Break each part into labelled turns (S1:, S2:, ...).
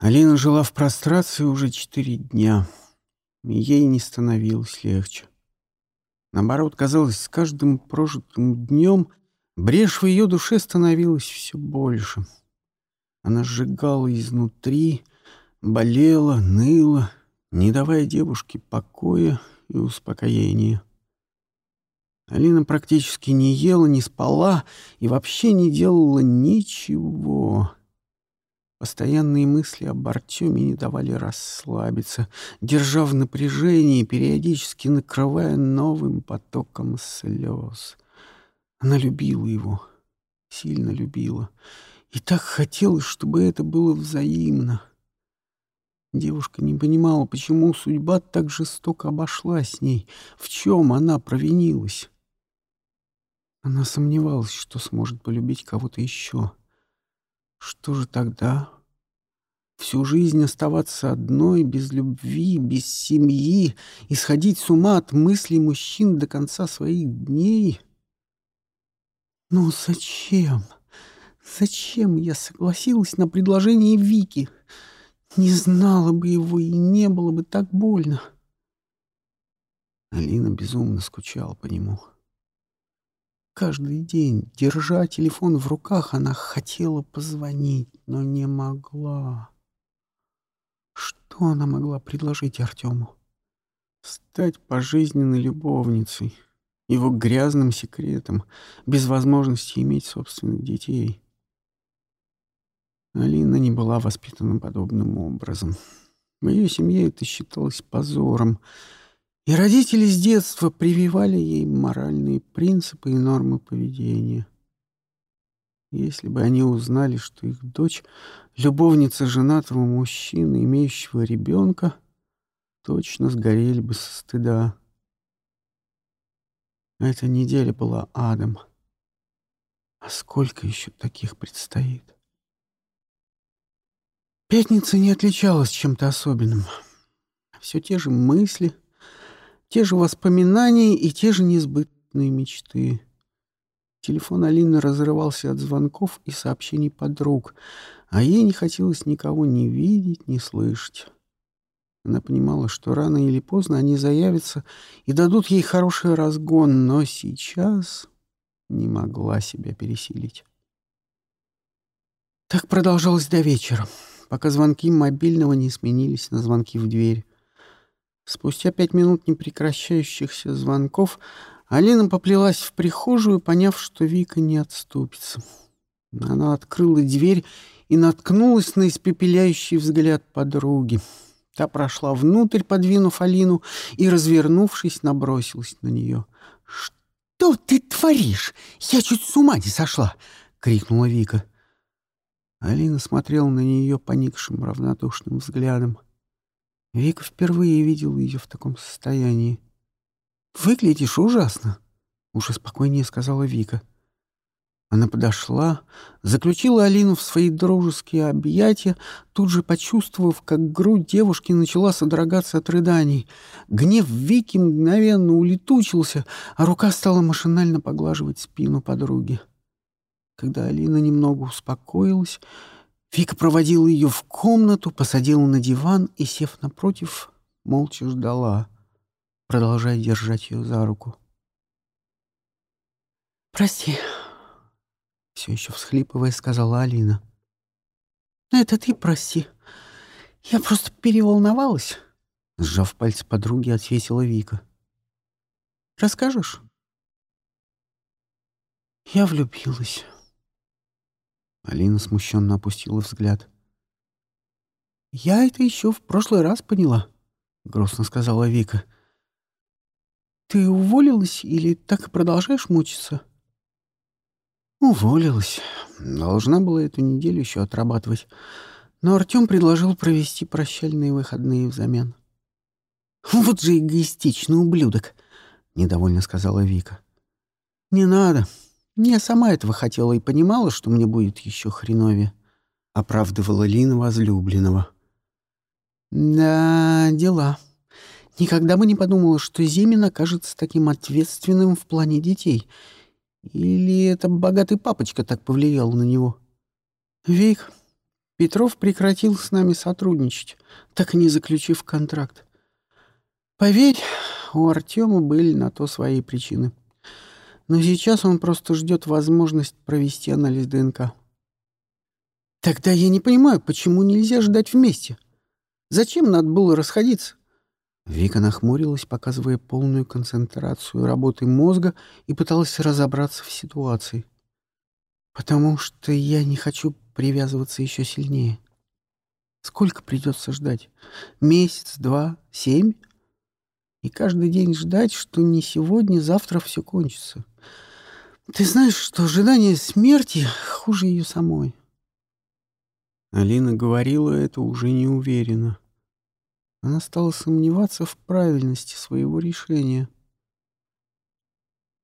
S1: Алина жила в прострации уже четыре дня, и ей не становилось легче. Наоборот, казалось, с каждым прожитым днем брешь в ее душе становилась все больше. Она сжигала изнутри, болела, ныла, не давая девушке покоя и успокоения. Алина практически не ела, не спала и вообще не делала ничего. Постоянные мысли об Артеме не давали расслабиться, держа в напряжении, периодически накрывая новым потоком слез. Она любила его, сильно любила, и так хотелось, чтобы это было взаимно. Девушка не понимала, почему судьба так жестоко обошлась с ней, в чем она провинилась. Она сомневалась, что сможет полюбить кого-то еще. Что же тогда? Всю жизнь оставаться одной, без любви, без семьи, и сходить с ума от мыслей мужчин до конца своих дней? Ну зачем? Зачем я согласилась на предложение Вики? Не знала бы его, и не было бы так больно. Алина безумно скучала по нему. Каждый день, держа телефон в руках, она хотела позвонить, но не могла. Что она могла предложить Артему? Стать пожизненной любовницей, его грязным секретом, без возможности иметь собственных детей. Алина не была воспитана подобным образом. В ее семье это считалось позором — и родители с детства прививали ей моральные принципы и нормы поведения. Если бы они узнали, что их дочь — любовница женатого мужчины, имеющего ребенка, точно сгорели бы со стыда. Эта неделя была адом. А сколько еще таких предстоит? Пятница не отличалась чем-то особенным. Все те же мысли — те же воспоминания и те же несбытные мечты. Телефон Алины разрывался от звонков и сообщений подруг, а ей не хотелось никого ни видеть, ни слышать. Она понимала, что рано или поздно они заявятся и дадут ей хороший разгон, но сейчас не могла себя пересилить. Так продолжалось до вечера, пока звонки мобильного не сменились на звонки в дверь. Спустя пять минут непрекращающихся звонков Алина поплелась в прихожую, поняв, что Вика не отступится. Она открыла дверь и наткнулась на испепеляющий взгляд подруги. Та прошла внутрь, подвинув Алину, и, развернувшись, набросилась на нее. «Что ты творишь? Я чуть с ума не сошла!» — крикнула Вика. Алина смотрела на нее поникшим равнодушным взглядом. Вика впервые видела ее в таком состоянии. «Выглядишь ужасно», — уже спокойнее сказала Вика. Она подошла, заключила Алину в свои дружеские объятия, тут же почувствовав, как грудь девушки начала содрогаться от рыданий. Гнев Вики мгновенно улетучился, а рука стала машинально поглаживать спину подруги. Когда Алина немного успокоилась, Вика проводила ее в комнату, посадила на диван и, сев напротив, молча ждала, продолжая держать ее за руку. «Прости», — все еще всхлипывая, сказала Алина. «Это ты прости. Я просто переволновалась», — сжав пальцы подруги, ответила Вика. «Расскажешь?» «Я влюбилась». Алина смущенно опустила взгляд. «Я это еще в прошлый раз поняла», — грустно сказала Вика. «Ты уволилась или так и продолжаешь мучиться?» «Уволилась. Должна была эту неделю еще отрабатывать. Но Артем предложил провести прощальные выходные взамен». «Вот же эгоистичный ублюдок!» — недовольно сказала Вика. «Не надо. Я сама этого хотела и понимала, что мне будет еще хреновее. Оправдывала Лина возлюбленного. Да, дела. Никогда бы не подумала, что Зимин окажется таким ответственным в плане детей. Или это богатый папочка так повлиял на него? Вик, Петров прекратил с нами сотрудничать, так и не заключив контракт. Поверь, у Артема были на то свои причины. Но сейчас он просто ждет возможность провести анализ ДНК. Тогда я не понимаю, почему нельзя ждать вместе. Зачем надо было расходиться? Вика нахмурилась, показывая полную концентрацию работы мозга и пыталась разобраться в ситуации. «Потому что я не хочу привязываться еще сильнее. Сколько придется ждать? Месяц, два, семь? И каждый день ждать, что не сегодня, завтра все кончится. Ты знаешь, что ожидание смерти хуже ее самой». Алина говорила это уже неуверенно. Она стала сомневаться в правильности своего решения.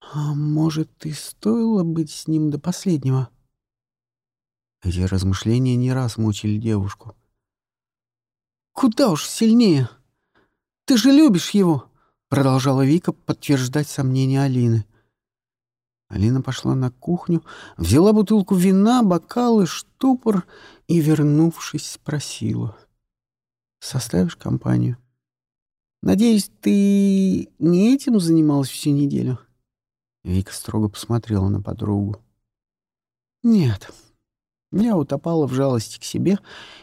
S1: «А может, и стоило быть с ним до последнего?» Эти размышления не раз мучили девушку. «Куда уж сильнее! Ты же любишь его!» Продолжала Вика подтверждать сомнения Алины. Алина пошла на кухню, взяла бутылку вина, бокалы, штупор и, вернувшись, спросила — Составишь компанию? Надеюсь, ты не этим занималась всю неделю? Вика строго посмотрела на подругу. Нет, я утопала в жалости к себе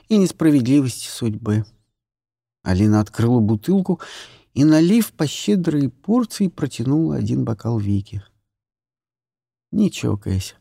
S1: и несправедливости судьбы. Алина открыла бутылку и, налив по щедрой порции, протянула один бокал Вики. Не чокаясь,